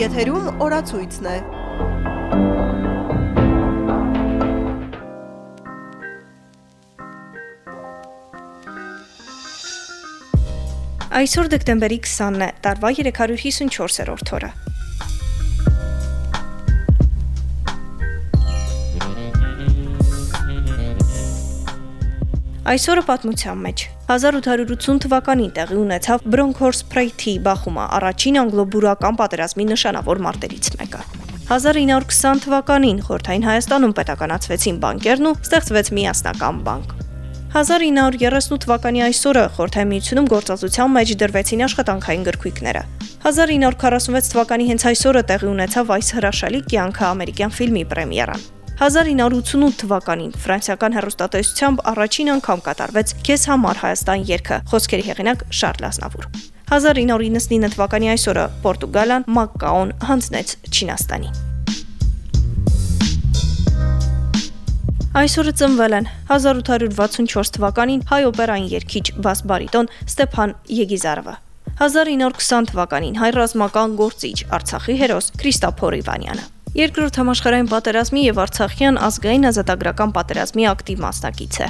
Եթերում օրացույցն է։ Այսօր դեկտեմբերի 20-ն է, տարվա 354-րդ օրը։ Այսօրը պատմության մեջ. 1880 թվականին տեղի ունեցավ Բրոնքհորսփրեյթի բախումը, առաջին անգլո-բուրական պատերազմի նշանավոր մարտերից մեկը։ 1920 թվականին Խորթային Հայաստանում պետականացվեցին բանկերն ու ստեղծվեց միասնական բանկ։ 1938 թվականի այսօրը Խորթային միությունում գործածության մեջ դրվեցին աշխատանքային գրքույկները։ 1946 թվականի հենց այսօրը տեղի ունեցավ այս հրաշալի կյանքը ամերիկյան ֆիլմի պրեմիերան։ 1988 թվականին ֆրանսիական հերոստատեսությամբ առաջին անգամ կատարվեց Քեզ համար Հայաստան երգը, խոսքերի հեղինակ Շարլ Ազնավուր։ 1999 թվականի այսօրը Պորտուգալիան Մակկաոն հանձնեց Չինաստանին։ Այսօրը ծնվել են 1864 թվականին հայ օպերային երգիչ բաս բարիտոն Ստեփան Եգիզարովը 1920 թվականին հայ ռազմական գործիչ Արցախի հերոս Քրիստոփոր Իվանյանը Երկրորդ համաշխարհային պատերազմի եւ Արցախյան ազգային ազատագրական պատերազմի ակտիվ մասնակից է։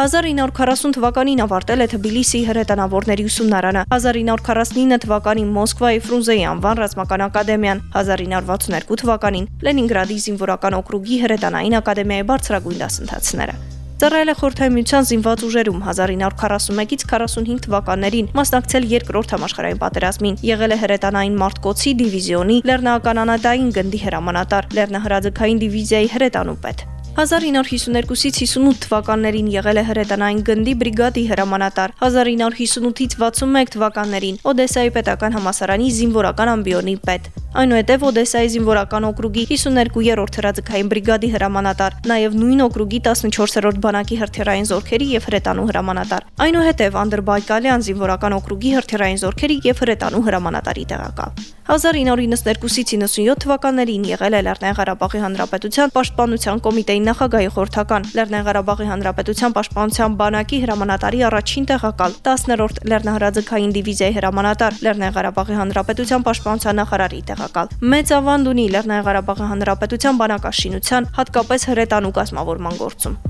1940 թվականին ավարտել է Թբիլիսի հրետանավորների ուսումնարանը, 1949 թվականին Մոսկվայի Ֆրունզեի անվան ռազմական ակադեմիան, 1962 թվականին Լենինգրադի զինվորական օկրուգի հրետանային ակադեմիայի բարձրագույն դասընթացները։ Ծառայել է Խորհրդային Միության զինված ուժերում 1941-ից 45 թվականներին, մասնակցել երկրորդ համաշխարհային պատերազմին, եղել է հրետանային մարտկոցի դիվիզիոնի Լեռնական անադային գնդի հրամանատար, Լեռնահրաձգային դիվիզիայի հրետանուպետ։ 1952-ից 58 թվականներին եղել է հրետանային գնդի բրիգադի հրամանատար, 1958-ից 61 թվականներին Օդեսայի պետական համասարանի զինվորական ամբիոնի պետ։ Այնուհետև Օդեսայի զինվորական օկրուգի 52-րդ հրաձգային բրիգադի հրամանատար, նաև նույն օկրուգի 14-րդ բանակի հրթիռային զորքերի եւ հրետանու հրամանատար։ Այնուհետև Անդրբայկալյան զինվորական օկրուգի հրթիռային զորքերի եւ հրետանու հրամանատարի տեղակալ։ 1992-ից 97 թվականներին եղել է Լեռնային Ղարաբաղի Հանրապետության Պաշտպանության կոմիտեի նախագահի խորհրդական, Լեռնային Ղարաբաղի Հանրապետության Պաշտպանության բանակի հրամանատարի առաջին տեղակալ, 10-րդ Լեռնահրաձգային դիվիզիայի հրամանատար, Լեռնային Ղարաբաղի Հանրապետության Պաշտպանության նախարարի տեղակալ։ Մեծ ավանդ ունի Լեռնային Ղարաբաղի Հանրապետության բանակաշինության, հատկապես հրետանու կազմավորման գործում։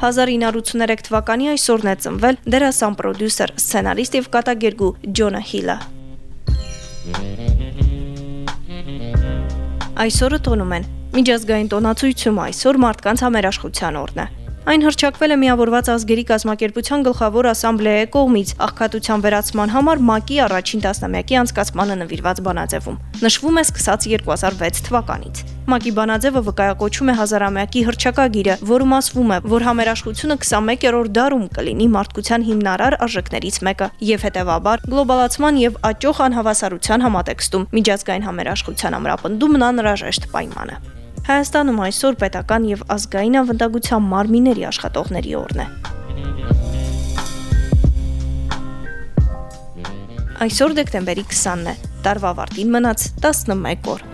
1983 թվականի այսօրն է ծնվել դերասան, պրոդյուսեր, սցենարիստ եւ կատակերգու Ջոնա Հիլը։ Այսօրը տոնում են Միջազգային տոնացույցում այսօր մարդկանց համերաշխության օրն է։ Այն հրճակվել է միավորված ազգերի կազմակերպության գլխավոր ասամբլեայի կողմից աղքատության վերացման համար ՄԱԿ-ի առաջին տասնամյակի անցկացմանը նվիրված բանաձևում։ Նշվում է սկսած 2006 թվականից։ ՄԱԿ-ի բանաձևը վկայակոչում է հազարամյակի հրճակագիրը, որում ասվում է, որ համերաշխությունը 21-րդ դարում կլինի մարդկության հիմնարար արժեքներից մեկը եւ հետեւաբար գլոբալացման եւ աճող անհավասարության համատեքստում միջազգային համերաշխության ամրապնդումն անհրաժեշտ պայման է։ Հայաստանում այսօր պետական եւ ազգային անվտանգության մարմինների աշխատողների օրն է։ Այսօր դեկտեմբերի 20-ն է։ Տարվա վարտին մնաց 11 օր։